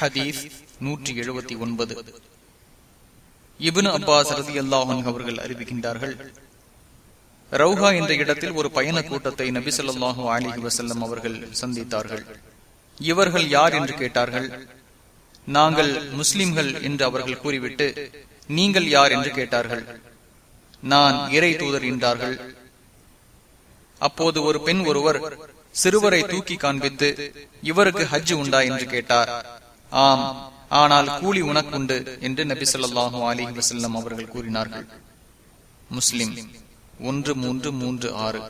ஹதீஸ் நூற்றி எழுபத்தி ஒன்பது. இபின் அப்பாஸ் ரதி அல்லாஹன் அவர்கள் அறிவிக்கின்றார்கள் ரவுஹா என்ற இடத்தில் ஒரு பயண கூட்டத்தை நபி சொல்லாஹு அலிஹி வசல்லம் அவர்கள் சந்தித்தார்கள். இவர்கள் யார் என்று கேட்டார்கள் நாங்கள் முஸ்லிம்கள் என்று அவர்கள் கூறிவிட்டு நீங்கள் யார் என்று கேட்டார்கள். நான் இறை தூதர் என்றார்கள். அப்போது ஒரு பெண் ஒருவர் சிறுவரை தூக்கி காண்பித்து இவருக்கு ஹஜ் உண்டா என்று கேட்டார். ஆம் ஆனால் கூலி உனக்குண்டு என்று நபி சொல்லாஹு அலிஹி வசல்லம் அவர்கள் கூறினார்கள். முஸ்லிம் ஒன்று மூன்று மூன்று ஆறு.